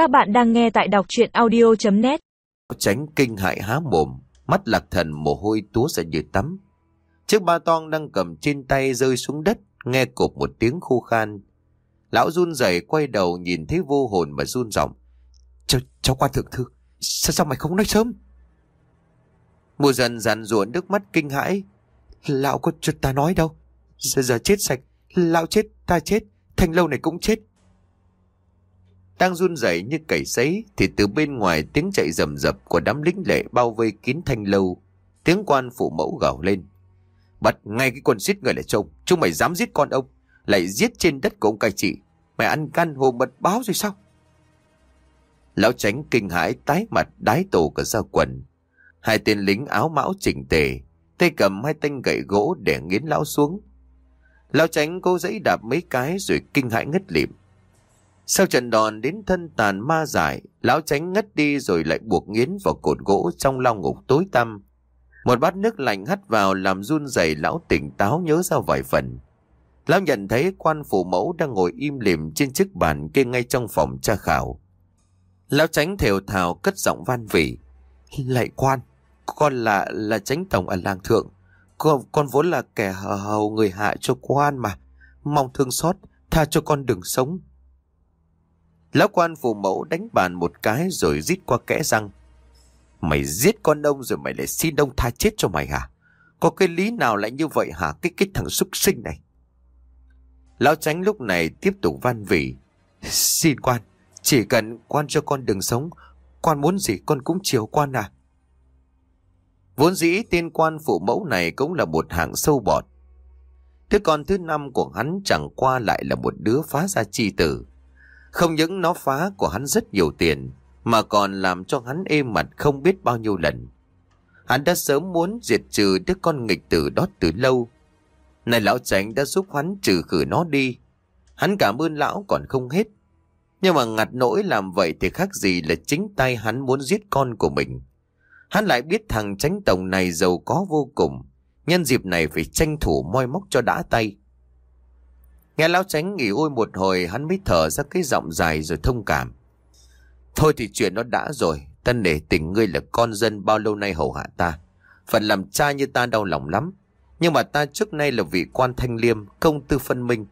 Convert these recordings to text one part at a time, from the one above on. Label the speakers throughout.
Speaker 1: Các bạn đang nghe tại đọc chuyện audio.net
Speaker 2: Tránh kinh hại há mồm, mắt lạc thần mồ hôi túa ra như tắm. Chiếc ba toan đang cầm trên tay rơi xuống đất, nghe cộp một tiếng khô khan. Lão run rẩy quay đầu nhìn thấy vô hồn mà run giọng Cháu, cháu qua thượng thư, sao, sao mày không nói sớm? Mùa dần dàn ruộn nước mắt kinh hãi. Lão có cho ta nói đâu. Giờ, giờ chết sạch, lão chết, ta chết, thanh lâu này cũng chết. Đang run rẩy như cầy sấy thì từ bên ngoài tiếng chạy rầm rập của đám lính lệ bao vây kín thanh lâu. Tiếng quan phụ mẫu gào lên. Bắt ngay cái con giết người lại trông. Chúng mày dám giết con ông. Lại giết trên đất của ông cai trị. Mày ăn can hồ mật báo rồi sao? Lão tránh kinh hãi tái mặt đái tổ cả ra quần. Hai tên lính áo mão chỉnh tề. Tay cầm hai thanh gậy gỗ để nghiến lão xuống. Lão tránh cố dãy đạp mấy cái rồi kinh hãi ngất lịm. Sau trận đòn đến thân tàn ma giải, lão tránh ngất đi rồi lại buộc nghiến vào cột gỗ trong lao ngục tối tăm. Một bát nước lạnh hắt vào làm run rẩy lão tỉnh táo nhớ ra vài phần. Lão nhận thấy quan phủ mẫu đang ngồi im lìm trên chiếc bàn kê ngay trong phòng tra khảo. Lão tránh thều thào cất giọng van vỉ. Lạy quan, con là là tránh tổng ở làng thượng. Con, con vốn là kẻ hầu người hạ cho quan mà. Mong thương xót, tha cho con đừng sống. Lão quan phù mẫu đánh bàn một cái rồi rít qua kẽ răng. Mày giết con ông rồi mày lại xin ông tha chết cho mày hả? Có cái lý nào lại như vậy hả? Cái cái thằng súc sinh này. Lão tránh lúc này tiếp tục van vỉ. Xin quan, chỉ cần quan cho con đừng sống. Quan muốn gì con cũng chiều quan à. Vốn dĩ tên quan phụ mẫu này cũng là một hạng sâu bọt. Thế con thứ năm của hắn chẳng qua lại là một đứa phá ra chi tử. Không những nó phá của hắn rất nhiều tiền, mà còn làm cho hắn êm mặt không biết bao nhiêu lần. Hắn đã sớm muốn diệt trừ đứa con nghịch tử đó từ lâu. Này lão tránh đã giúp hắn trừ khử nó đi. Hắn cảm ơn lão còn không hết. Nhưng mà ngặt nỗi làm vậy thì khác gì là chính tay hắn muốn giết con của mình. Hắn lại biết thằng tránh tổng này giàu có vô cùng. Nhân dịp này phải tranh thủ moi móc cho đã tay. Nghe lão tránh nghỉ ôi một hồi hắn mới thở ra cái giọng dài rồi thông cảm. Thôi thì chuyện nó đã rồi, ta nể tình ngươi là con dân bao lâu nay hầu hạ ta. Phần làm cha như ta đau lòng lắm. Nhưng mà ta trước nay là vị quan thanh liêm, công tư phân minh.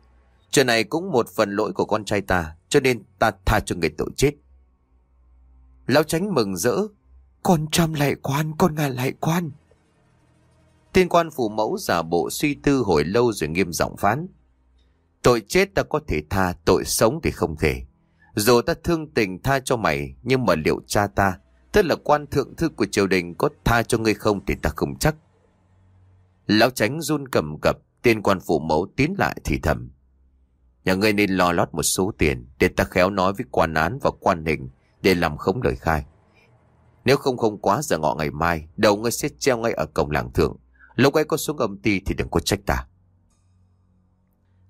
Speaker 2: Chuyện này cũng một phần lỗi của con trai ta, cho nên ta tha cho người tội chết. Lão tránh mừng rỡ. Con trăm lại quan, con ngàn lại quan. Tiên quan phủ mẫu giả bộ suy tư hồi lâu rồi nghiêm giọng phán. Tội chết ta có thể tha, tội sống thì không thể. Dù ta thương tình tha cho mày, nhưng mà liệu cha ta, tức là quan thượng thư của triều đình có tha cho ngươi không thì ta không chắc. Lão tránh run cầm cập, tiên quan phụ mẫu tiến lại thì thầm. Nhà ngươi nên lo lót một số tiền để ta khéo nói với quan án và quan hình để làm khống lời khai. Nếu không không quá giờ ngọ ngày mai, đầu ngươi sẽ treo ngay ở cổng làng thượng. Lúc ấy có xuống âm ty thì đừng có trách ta.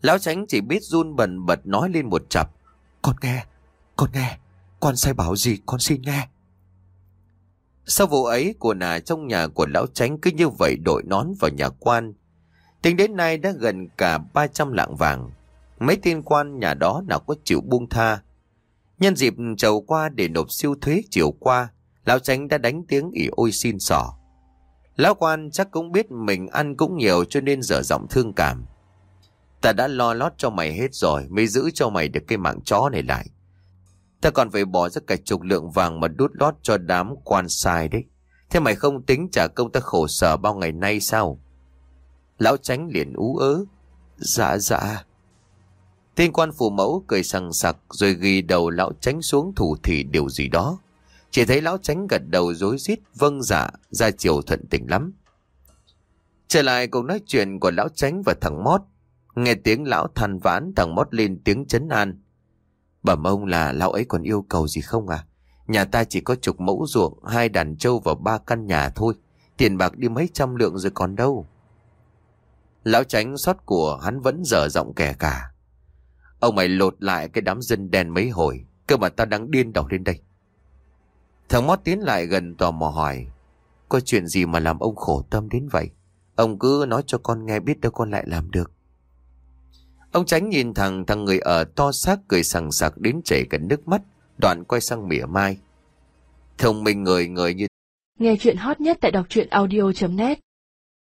Speaker 2: Lão tránh chỉ biết run bần bật nói lên một chập. Con nghe, con nghe, con sai bảo gì con xin nghe. Sau vụ ấy của nà trong nhà của lão tránh cứ như vậy đội nón vào nhà quan. Tính đến nay đã gần cả 300 lạng vàng. Mấy tiên quan nhà đó nào có chịu buông tha. Nhân dịp trầu qua để nộp siêu thuế chiều qua, lão tránh đã đánh tiếng ỉ ôi xin sỏ. Lão quan chắc cũng biết mình ăn cũng nhiều cho nên dở giọng thương cảm. Ta đã lo lót cho mày hết rồi, Mới giữ cho mày được cái mạng chó này lại. Ta còn phải bỏ ra cả chục lượng vàng Mà đút lót cho đám quan sai đấy. Thế mày không tính trả công ta khổ sở Bao ngày nay sao? Lão tránh liền ú ớ. Dạ dạ. Tên quan phù mẫu cười sằng sặc Rồi ghi đầu lão tránh xuống thủ thị điều gì đó. Chỉ thấy lão tránh gật đầu rối rít Vâng dạ ra chiều thuận tình lắm. Trở lại cuộc nói chuyện của lão tránh và thằng Mót Nghe tiếng lão than vãn thằng mót lên tiếng chấn an. Bẩm ông là lão ấy còn yêu cầu gì không à? Nhà ta chỉ có chục mẫu ruộng, hai đàn trâu và ba căn nhà thôi. Tiền bạc đi mấy trăm lượng rồi còn đâu. Lão tránh xót của hắn vẫn dở giọng kẻ cả. Ông mày lột lại cái đám dân đen mấy hồi. Cơ mà ta đang điên đầu lên đây. Thằng mót tiến lại gần tò mò hỏi. Có chuyện gì mà làm ông khổ tâm đến vậy? Ông cứ nói cho con nghe biết đâu con lại làm được. Ông tránh nhìn thằng thằng người ở to xác cười sằng sặc đến chảy cả nước mắt, Đoạn quay sang mỉa mai. Thông minh người người như
Speaker 3: Nghe chuyện hot nhất tại đọc truyện audio.net